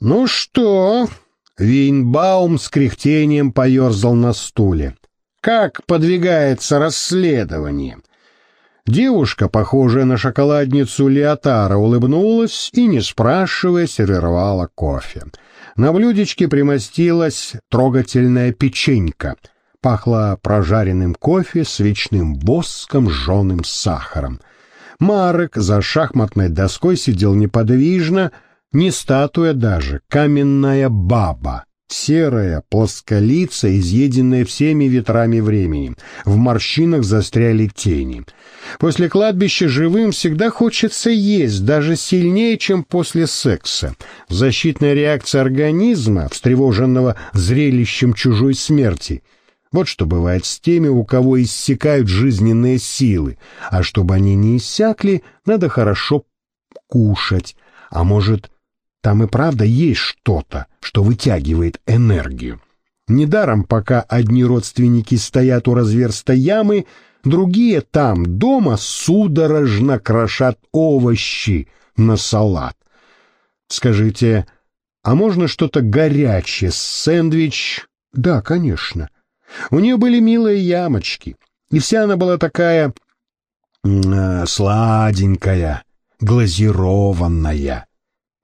«Ну что?» — Вейнбаум с кряхтением поерзал на стуле. «Как подвигается расследование?» Девушка, похожая на шоколадницу Леотара, улыбнулась и, не спрашивая, сервировала кофе. На блюдечке примостилась трогательная печенька. Пахло прожаренным кофе, свечным воском, жженым сахаром. Марек за шахматной доской сидел неподвижно, не статуя даже, каменная баба. Серая, плосколица, изъеденная всеми ветрами времени. В морщинах застряли тени. После кладбища живым всегда хочется есть, даже сильнее, чем после секса. Защитная реакция организма, встревоженного зрелищем чужой смерти. Вот что бывает с теми, у кого иссякают жизненные силы. А чтобы они не иссякли, надо хорошо кушать. А может, там и правда есть что-то, что вытягивает энергию. Недаром, пока одни родственники стоят у разверста ямы, другие там, дома, судорожно крошат овощи на салат. Скажите, а можно что-то горячее, сэндвич? Да, конечно. У нее были милые ямочки, и вся она была такая э, сладенькая, глазированная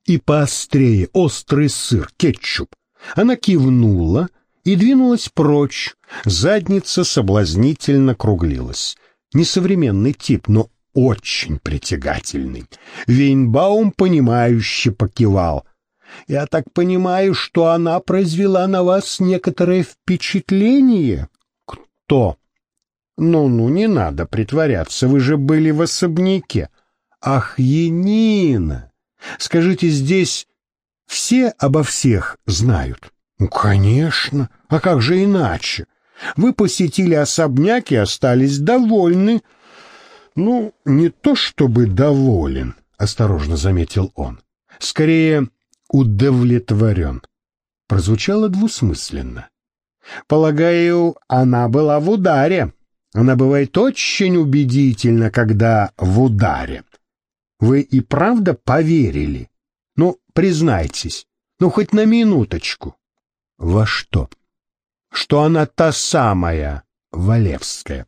и поострее острый сыр, кетчуп. Она кивнула и двинулась прочь. Задница соблазнительно круглилась. Несовременный тип, но очень притягательный. Вейнбаум, понимающе покивал. «Я так понимаю, что она произвела на вас некоторое впечатление?» «Кто?» «Ну-ну, не надо притворяться, вы же были в особняке». «Ах, Енина!» Скажите, здесь все обо всех знают? Ну, конечно. А как же иначе? Вы посетили особняк и остались довольны. Ну, не то чтобы доволен, осторожно заметил он. Скорее, удовлетворен. Прозвучало двусмысленно. Полагаю, она была в ударе. Она бывает очень убедительна, когда в ударе. Вы и правда поверили? Ну, признайтесь, ну хоть на минуточку. Во что? Что она та самая, Валевская.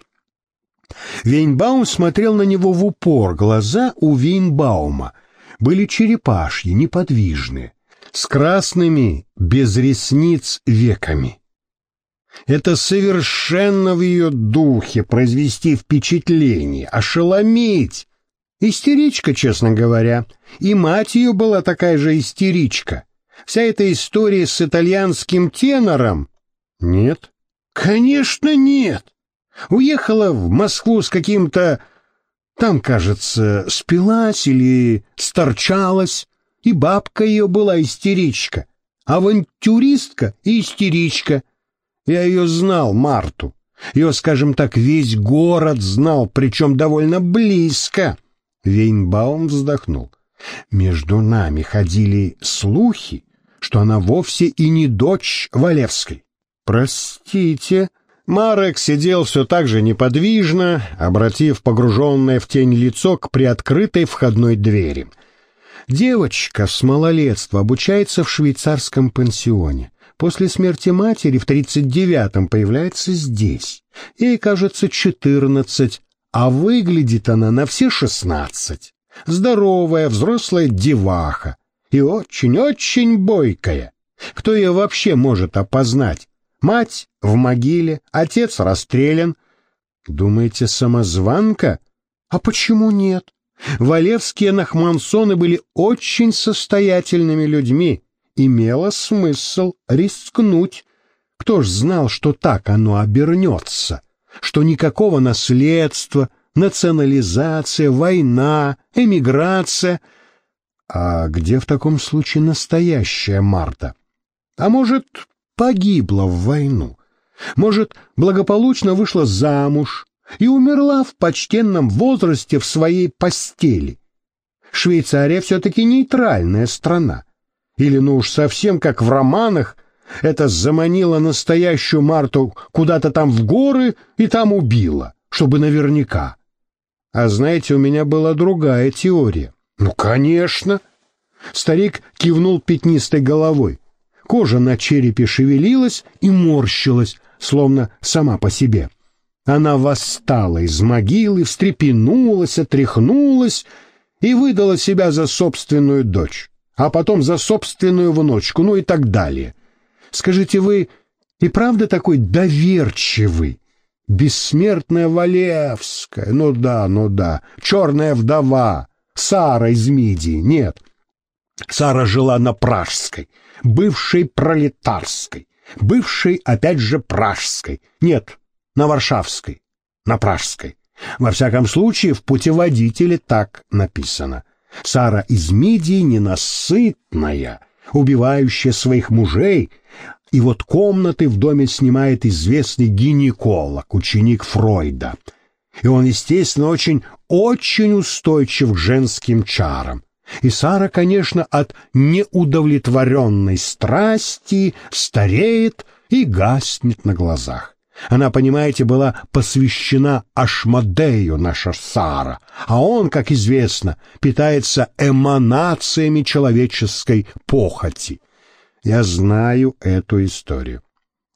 Вейнбаум смотрел на него в упор. Глаза у Вейнбаума были черепашьи, неподвижные, с красными, без ресниц веками. Это совершенно в ее духе произвести впечатление, ошеломить, Истеричка, честно говоря. И мать ее была такая же истеричка. Вся эта история с итальянским тенором... Нет. Конечно, нет. Уехала в Москву с каким-то... Там, кажется, спилась или сторчалась, и бабка ее была истеричка, авантюристка и истеричка. Я ее знал, Марту. Ее, скажем так, весь город знал, причем довольно близко. Вейнбаум вздохнул. Между нами ходили слухи, что она вовсе и не дочь Валевской. Простите. Марек сидел все так же неподвижно, обратив погруженное в тень лицо к приоткрытой входной двери. Девочка с малолетства обучается в швейцарском пансионе. После смерти матери в тридцать девятом появляется здесь. Ей, кажется, четырнадцать, а выглядит она на все шестнадцать. Здоровая, взрослая деваха и очень-очень бойкая. Кто ее вообще может опознать? Мать в могиле, отец расстрелян. Думаете, самозванка? А почему нет? Валевские нахмансоны были очень состоятельными людьми. Имело смысл рискнуть. Кто ж знал, что так оно обернется? Что никакого наследства, национализация, война, эмиграция. А где в таком случае настоящая Марта? А может, погибла в войну? Может, благополучно вышла замуж и умерла в почтенном возрасте в своей постели? Швейцария все-таки нейтральная страна. Или, ну уж совсем как в романах, это заманило настоящую Марту куда-то там в горы и там убило, чтобы наверняка. А знаете, у меня была другая теория. Ну, конечно. Старик кивнул пятнистой головой. Кожа на черепе шевелилась и морщилась, словно сама по себе. Она восстала из могилы, встрепенулась, отряхнулась и выдала себя за собственную дочь, а потом за собственную внучку, ну и так далее. Скажите, вы и правда такой доверчивый? Бессмертная Валевская, ну да, ну да, черная вдова, Сара из Мидии, нет. Сара жила на Пражской, бывшей пролетарской, бывшей опять же Пражской, нет, на Варшавской, на Пражской. Во всяком случае, в путеводителе так написано. Сара из Мидии ненасытная, убивающая своих мужей, и вот комнаты в доме снимает известный гинеколог, ученик Фройда. И он, естественно, очень, очень устойчив к женским чарам. И Сара, конечно, от неудовлетворенной страсти стареет и гаснет на глазах. Она, понимаете, была посвящена Ашмадею, наша Сара, а он, как известно, питается эманациями человеческой похоти. Я знаю эту историю.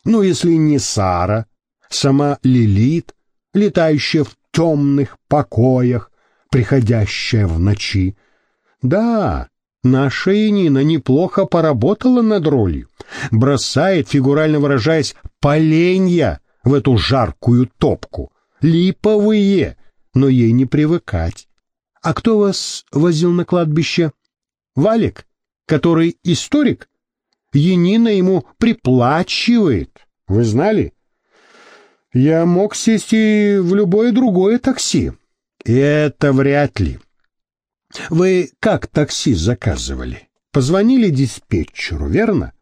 Ну, если не Сара, сама Лилит, летающая в темных покоях, приходящая в ночи. Да, наша Енина неплохо поработала над ролью, бросает, фигурально выражаясь, поленья в эту жаркую топку. Липовые, но ей не привыкать. А кто вас возил на кладбище? Валик, который историк? Енина ему приплачивает. Вы знали? Я мог сесть и в любое другое такси. Это вряд ли. Вы как такси заказывали? Позвонили диспетчеру, верно?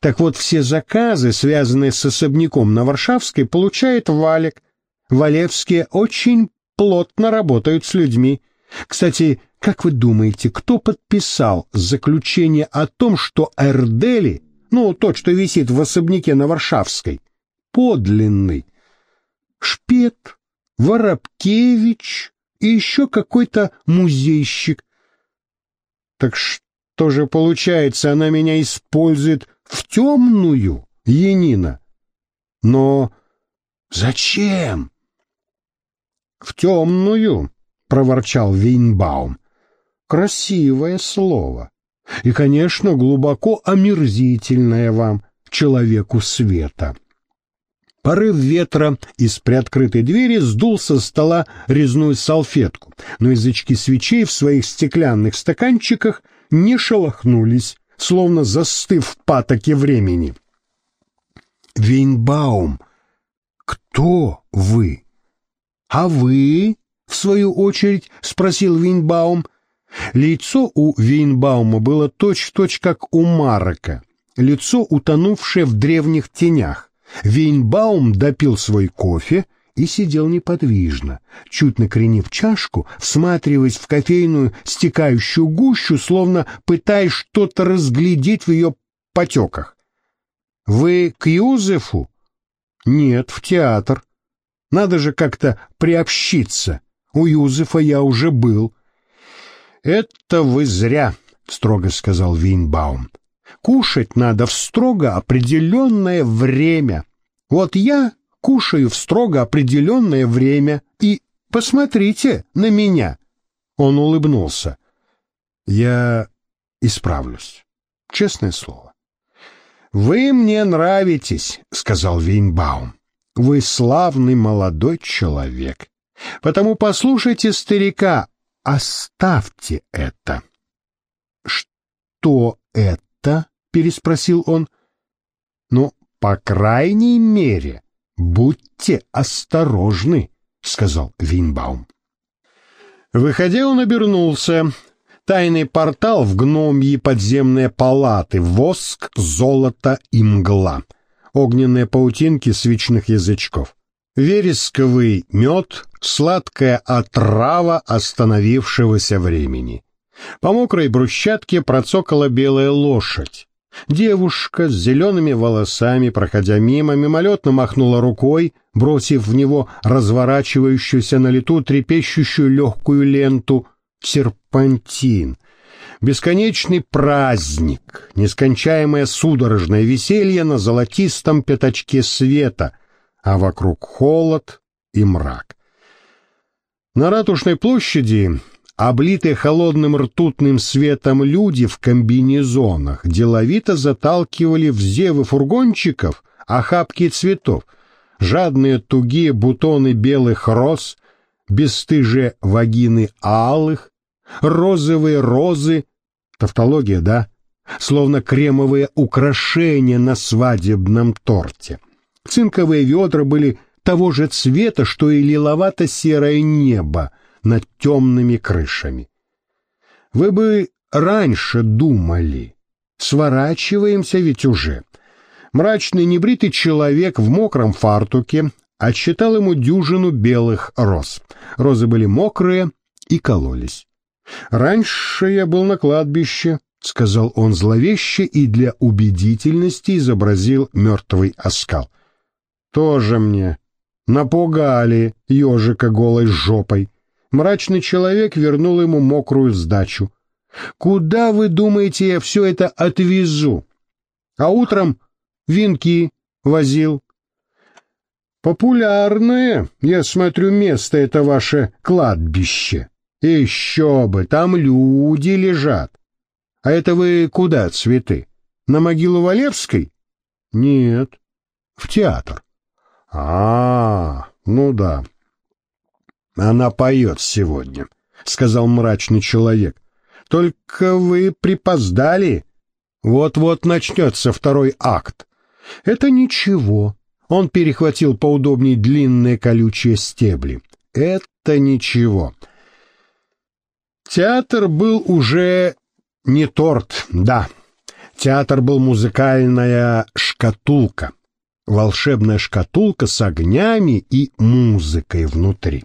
Так вот, все заказы, связанные с особняком на Варшавской, получает Валик. Валевские очень плотно работают с людьми. Кстати, как вы думаете, кто подписал заключение о том, что Эрдели, ну, тот, что висит в особняке на Варшавской, подлинный? Шпет, Воробкевич и еще какой-то музейщик. Так что же получается, она меня использует в темную, Енина. Но зачем? В темную, проворчал Вейнбаум. Красивое слово. И, конечно, глубоко омерзительное вам, человеку света. Порыв ветра из приоткрытой двери сдул со стола резную салфетку, но язычки свечей в своих стеклянных стаканчиках не шелохнулись, словно застыв в патоке времени. «Вейнбаум, кто вы?» «А вы?» — в свою очередь спросил Вейнбаум. Лицо у Вейнбаума было точь-в-точь, -точь, как у Марока, лицо, утонувшее в древних тенях. Вейнбаум допил свой кофе — и сидел неподвижно, чуть накренив чашку, всматриваясь в кофейную стекающую гущу, словно пытаясь что-то разглядеть в ее потеках. «Вы к Юзефу?» «Нет, в театр. Надо же как-то приобщиться. У Юзефа я уже был». «Это вы зря», — строго сказал Винбаум. «Кушать надо в строго определенное время. Вот я кушаю в строго определенное время и посмотрите на меня. Он улыбнулся. Я исправлюсь. Честное слово. Вы мне нравитесь, сказал Вейнбаум. Вы славный молодой человек. Потому послушайте старика, оставьте это. Что это? переспросил он. Ну, по крайней мере, «Будьте осторожны», — сказал Винбаум. Выходя, он обернулся. Тайный портал в гномьи подземные палаты, воск, золото и мгла. Огненные паутинки свечных язычков. Вересковый мед, сладкая отрава остановившегося времени. По мокрой брусчатке процокала белая лошадь. Девушка с зелеными волосами, проходя мимо, мимолетно махнула рукой, бросив в него разворачивающуюся на лету трепещущую легкую ленту серпантин. Бесконечный праздник, нескончаемое судорожное веселье на золотистом пятачке света, а вокруг холод и мрак. На Ратушной площади облитые холодным ртутным светом люди в комбинезонах деловито заталкивали в зевы фургончиков охапки цветов, жадные тугие бутоны белых роз, бесстыжие вагины алых, розовые розы, тавтология, да, словно кремовые украшения на свадебном торте. Цинковые ведра были того же цвета, что и лиловато-серое небо над темными крышами. Вы бы раньше думали, сворачиваемся ведь уже. Мрачный небритый человек в мокром фартуке отсчитал ему дюжину белых роз. Розы были мокрые и кололись. «Раньше я был на кладбище», — сказал он зловеще и для убедительности изобразил мертвый оскал. «Тоже мне. Напугали ежика голой жопой». Мрачный человек вернул ему мокрую сдачу. «Куда, вы думаете, я все это отвезу?» А утром венки возил. «Популярное, я смотрю, место это ваше кладбище». Еще бы, там люди лежат. А это вы куда, цветы? На могилу Валевской? Нет, в театр. А, ну да. Она поет сегодня, сказал мрачный человек. Только вы припоздали. Вот-вот начнется второй акт. Это ничего. Он перехватил поудобнее длинные колючие стебли. Это ничего. Театр был уже не торт, да. Театр был музыкальная шкатулка. Волшебная шкатулка с огнями и музыкой внутри.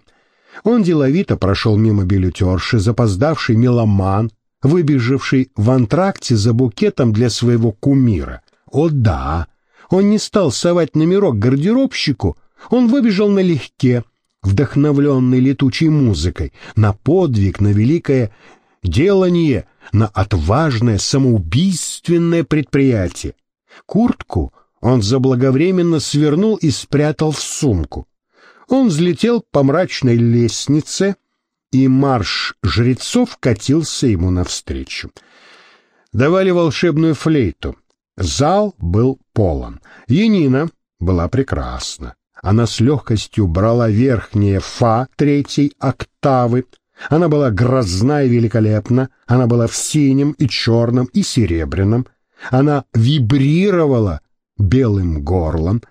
Он деловито прошел мимо билетерши, запоздавший меломан, выбежавший в антракте за букетом для своего кумира. О да, он не стал совать номерок гардеробщику, он выбежал налегке, вдохновленный летучей музыкой, на подвиг, на великое делание, на отважное самоубийственное предприятие. Куртку он заблаговременно свернул и спрятал в сумку. Он взлетел по мрачной лестнице, и марш жрецов катился ему навстречу. Давали волшебную флейту. Зал был полон. Енина была прекрасна. Она с легкостью брала верхнее фа третьей октавы. Она была грозна и великолепна. Она была в синем и черном и серебряном. Она вибрировала белым горлом.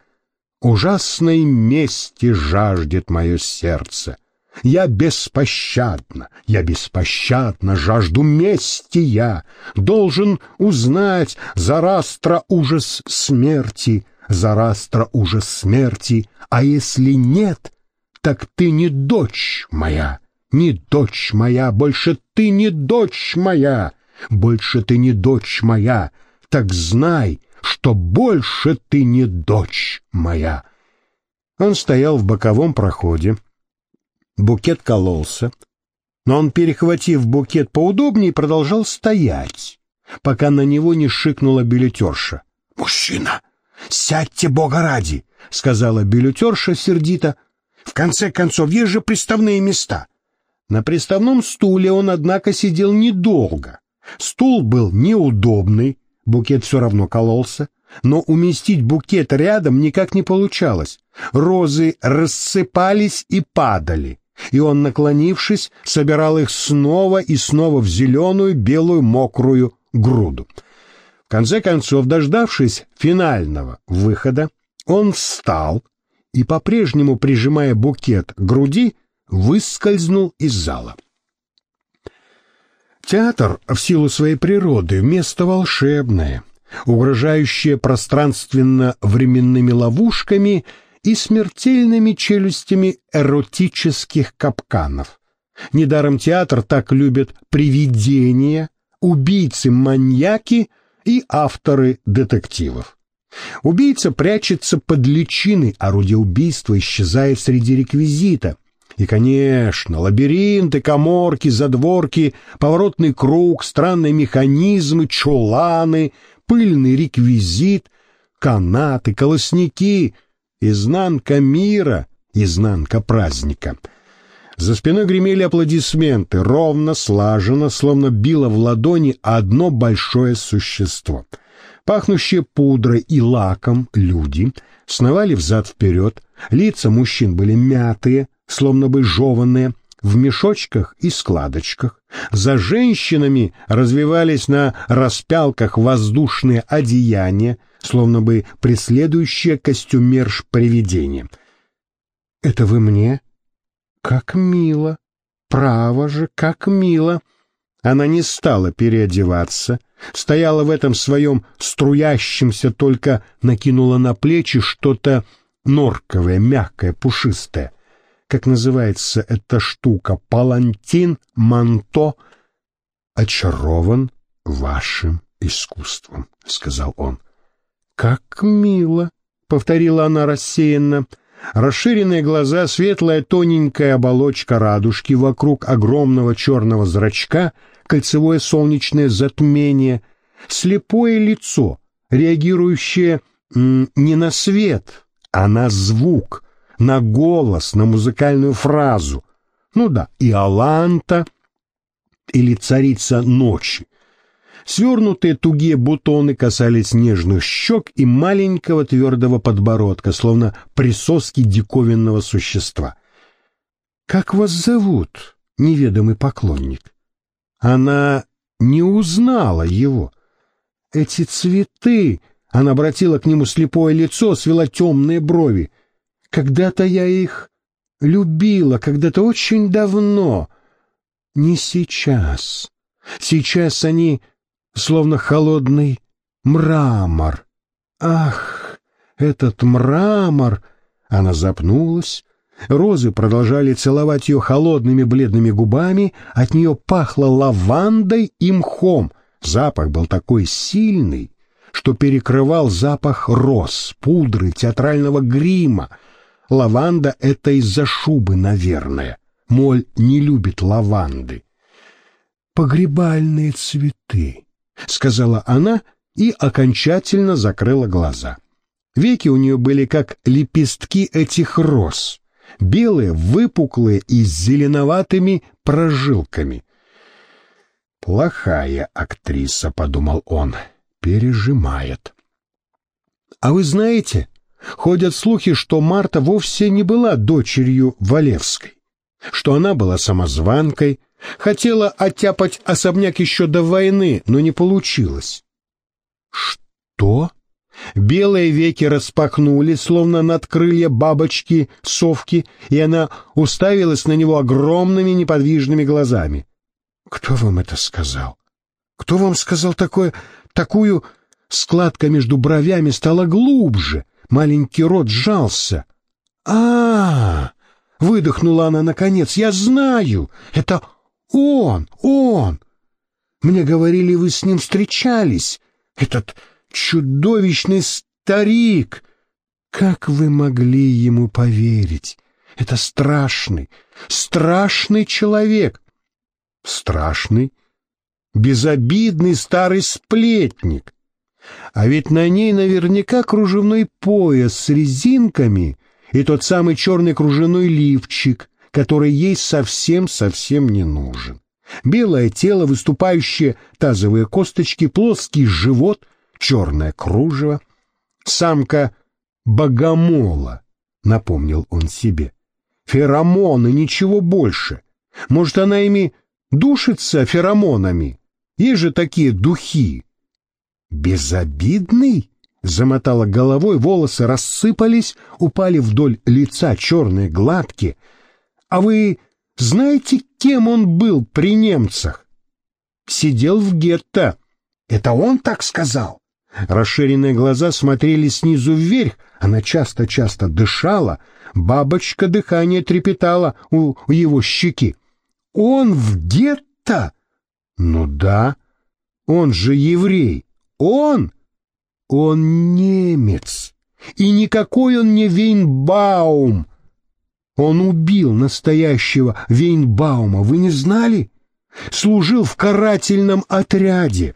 Ужасной мести жаждет мое сердце. Я беспощадно, я беспощадно жажду мести я, должен узнать Зарастра ужас смерти, Зарастра ужас смерти, а если нет, так ты не дочь моя, не дочь моя, больше ты не дочь моя, больше ты не дочь моя, так знай, что больше ты не дочь моя. Он стоял в боковом проходе. Букет кололся, но он, перехватив букет поудобнее, продолжал стоять, пока на него не шикнула билетерша. «Мужчина, сядьте, бога ради! — сказала билетерша сердито. «В конце концов, есть же приставные места». На приставном стуле он, однако, сидел недолго. Стул был неудобный, букет все равно кололся, но уместить букет рядом никак не получалось. Розы рассыпались и падали, и он, наклонившись, собирал их снова и снова в зеленую, белую, мокрую груду. В конце концов, дождавшись финального выхода, он встал и, по-прежнему прижимая букет к груди, выскользнул из зала. Театр, в силу своей природы, место волшебное, угрожающее пространственно-временными ловушками и смертельными челюстями эротических капканов. Недаром театр так любят привидения, убийцы-маньяки и авторы детективов. Убийца прячется под личиной, орудие убийства исчезает среди реквизита, И, конечно, лабиринты, коморки, задворки, поворотный круг, странные механизмы, чуланы, пыльный реквизит, канаты, колосники, изнанка мира, изнанка праздника. За спиной гремели аплодисменты, ровно, слаженно, словно било в ладони одно большое существо. Пахнущие пудрой и лаком люди сновали взад-вперед, лица мужчин были мятые, словно бы жеванные, в мешочках и складочках. За женщинами развивались на распялках воздушные одеяния, словно бы преследующие костюмерш привидения. «Это вы мне?» «Как мило! Право же, как мило!» Она не стала переодеваться, стояла в этом своем струящемся, только накинула на плечи что-то норковое, мягкое, пушистое как называется эта штука, палантин, манто, очарован вашим искусством, — сказал он. — Как мило, — повторила она рассеянно. Расширенные глаза, светлая тоненькая оболочка радужки вокруг огромного черного зрачка, кольцевое солнечное затмение, слепое лицо, реагирующее не на свет, а на звук — на голос, на музыкальную фразу. Ну да, и Аланта или царица ночи. Свернутые тугие бутоны касались нежных щек и маленького твердого подбородка, словно присоски диковинного существа. «Как вас зовут, неведомый поклонник?» Она не узнала его. Эти цветы... Она обратила к нему слепое лицо, свела темные брови. Когда-то я их любила, когда-то очень давно. Не сейчас. Сейчас они словно холодный мрамор. Ах, этот мрамор! Она запнулась. Розы продолжали целовать ее холодными бледными губами, от нее пахло лавандой и мхом. Запах был такой сильный, что перекрывал запах роз, пудры, театрального грима, Лаванда — это из-за шубы, наверное. Моль не любит лаванды. «Погребальные цветы», — сказала она и окончательно закрыла глаза. Веки у нее были как лепестки этих роз, белые, выпуклые и с зеленоватыми прожилками. «Плохая актриса», — подумал он, — «пережимает». «А вы знаете, Ходят слухи, что Марта вовсе не была дочерью Валевской, что она была самозванкой, хотела оттяпать особняк еще до войны, но не получилось. Что? Белые веки распахнули, словно над крылья бабочки, совки, и она уставилась на него огромными неподвижными глазами. «Кто вам это сказал? Кто вам сказал такое, такую...» Складка между бровями стала глубже, Маленький рот сжался. а, -а, -а Выдохнула она наконец. «Я знаю! Это он! Он! Мне говорили, вы с ним встречались. Этот чудовищный старик! Как вы могли ему поверить? Это страшный, страшный человек!» «Страшный?» безобидный старый сплетник. А ведь на ней наверняка кружевной пояс с резинками и тот самый черный кружевной лифчик, который ей совсем-совсем не нужен. Белое тело, выступающие тазовые косточки, плоский живот, черное кружево. Самка богомола, напомнил он себе. Феромоны, ничего больше. Может, она ими душится феромонами? Есть же такие духи. «Безобидный?» Замотала головой, волосы рассыпались, упали вдоль лица черные гладкие. «А вы знаете, кем он был при немцах?» «Сидел в гетто». «Это он так сказал?» Расширенные глаза смотрели снизу вверх, она часто-часто дышала, бабочка дыхания трепетала у его щеки. «Он в гетто?» «Ну да, он же еврей». Он? Он немец. И никакой он не Вейнбаум. Он убил настоящего Вейнбаума, вы не знали? Служил в карательном отряде.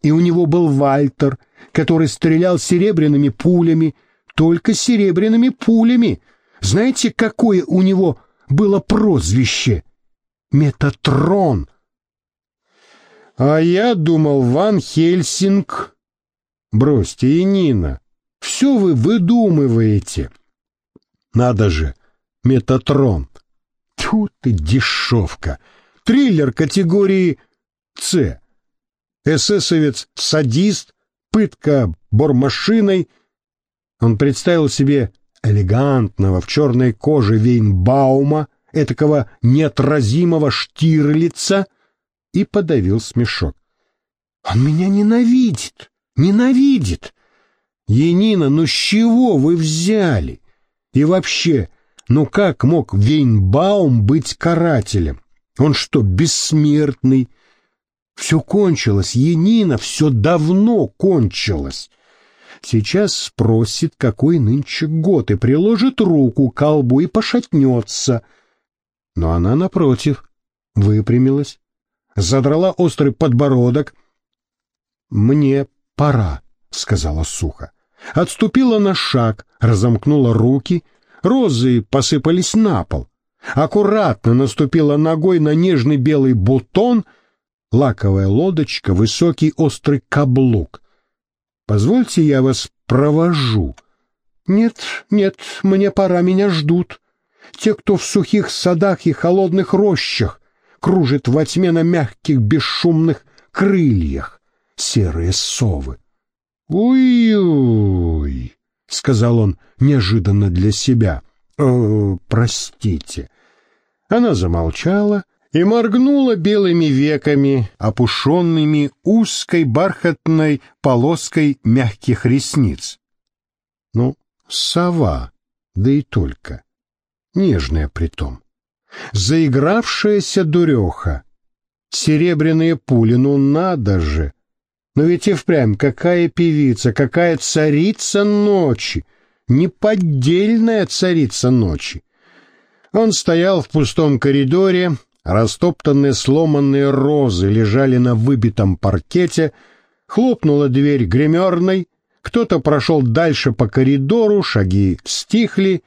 И у него был Вальтер, который стрелял серебряными пулями, только серебряными пулями. Знаете, какое у него было прозвище? Метатрон. А я думал, Ван Хельсинг. Бросьте, Нина, все вы выдумываете. Надо же, Метатрон. Тьфу ты, дешевка. Триллер категории «С». Эсэсовец-садист, пытка бормашиной. Он представил себе элегантного в черной коже Вейнбаума, этакого неотразимого Штирлица, и подавил смешок. «Он меня ненавидит! Ненавидит! Енина, ну с чего вы взяли? И вообще, ну как мог Вейнбаум быть карателем? Он что, бессмертный? Все кончилось, Енина, все давно кончилось. Сейчас спросит, какой нынче год, и приложит руку к колбу и пошатнется. Но она, напротив, выпрямилась, задрала острый подбородок. «Мне пора», — сказала сухо. Отступила на шаг, разомкнула руки, розы посыпались на пол. Аккуратно наступила ногой на нежный белый бутон, лаковая лодочка, высокий острый каблук. «Позвольте, я вас провожу». «Нет, нет, мне пора, меня ждут. Те, кто в сухих садах и холодных рощах, кружит во тьме на мягких бесшумных крыльях, серые совы. «Уй-уй!» — сказал он неожиданно для себя. «О, простите». Она замолчала и моргнула белыми веками, опушенными узкой бархатной полоской мягких ресниц. Ну, сова, да и только. Нежная притом заигравшаяся дуреха. Серебряные пули, ну надо же! Но ведь и впрямь какая певица, какая царица ночи! Неподдельная царица ночи! Он стоял в пустом коридоре, растоптанные сломанные розы лежали на выбитом паркете, хлопнула дверь гримерной, кто-то прошел дальше по коридору, шаги стихли,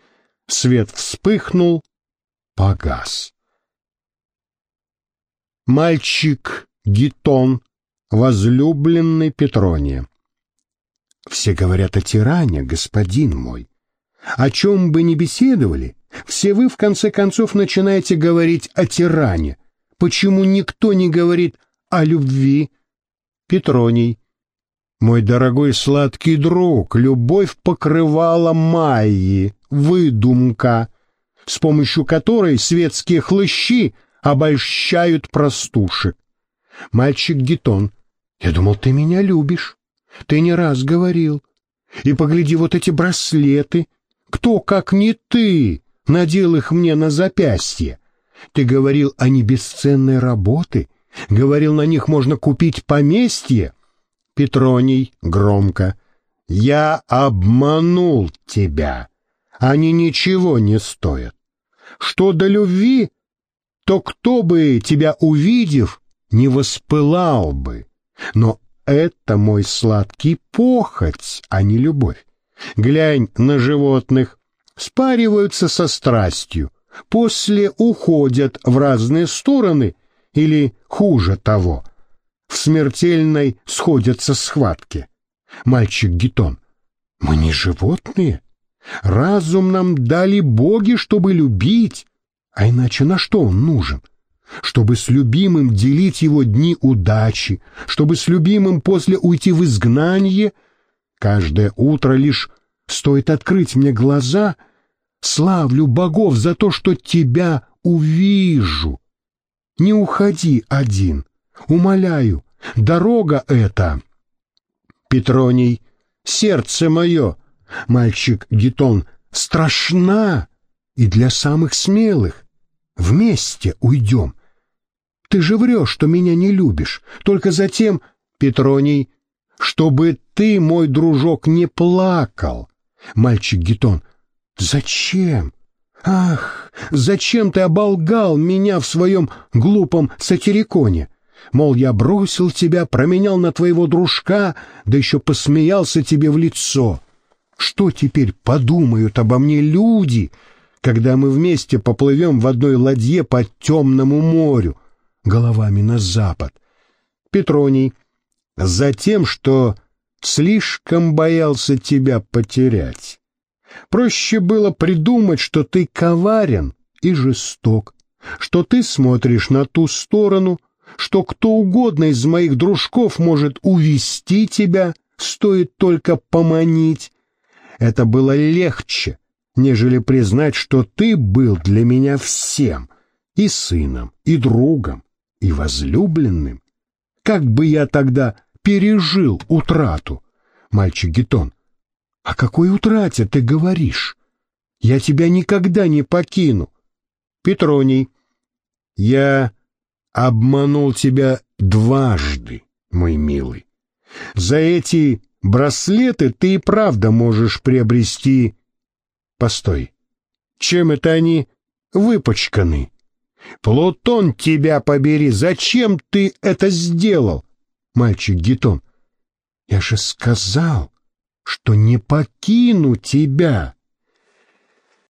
свет вспыхнул, погас. Мальчик Гитон, возлюбленный Петрония. Все говорят о тиране, господин мой. О чем бы ни беседовали, все вы в конце концов начинаете говорить о тиране. Почему никто не говорит о любви? Петроний. Мой дорогой сладкий друг, любовь покрывала Майи, выдумка с помощью которой светские хлыщи обольщают простушек. Мальчик Гетон, я думал, ты меня любишь. Ты не раз говорил. И погляди, вот эти браслеты. Кто, как не ты, надел их мне на запястье? Ты говорил, они бесценной работы. Говорил, на них можно купить поместье. Петроний громко. Я обманул тебя. Они ничего не стоят. Что до любви, то кто бы тебя увидев, не воспылал бы. Но это мой сладкий похоть, а не любовь. Глянь на животных, спариваются со страстью, после уходят в разные стороны или, хуже того, в смертельной сходятся схватки. Мальчик Гетон, мы не животные, Разум нам дали боги, чтобы любить, а иначе на что он нужен? Чтобы с любимым делить его дни удачи, чтобы с любимым после уйти в изгнание. Каждое утро лишь стоит открыть мне глаза, славлю богов за то, что тебя увижу. Не уходи один, умоляю, дорога эта. Петроний, сердце мое, мальчик Гетон, страшна и для самых смелых. Вместе уйдем. Ты же врешь, что меня не любишь, только затем, Петроний, чтобы ты, мой дружок, не плакал. Мальчик Гетон, зачем? Ах, зачем ты оболгал меня в своем глупом сатириконе? Мол, я бросил тебя, променял на твоего дружка, да еще посмеялся тебе в лицо. Что теперь подумают обо мне люди, когда мы вместе поплывем в одной ладье по темному морю, головами на запад? Петроний, за тем, что слишком боялся тебя потерять. Проще было придумать, что ты коварен и жесток, что ты смотришь на ту сторону, что кто угодно из моих дружков может увести тебя, стоит только поманить. Это было легче, нежели признать, что ты был для меня всем, и сыном, и другом, и возлюбленным. Как бы я тогда пережил утрату? Мальчик Гетон, о какой утрате ты говоришь? Я тебя никогда не покину. Петроний, я обманул тебя дважды, мой милый. За эти браслеты ты и правда можешь приобрести... Постой, чем это они выпачканы? Плутон тебя побери, зачем ты это сделал? Мальчик Гетон, я же сказал, что не покину тебя.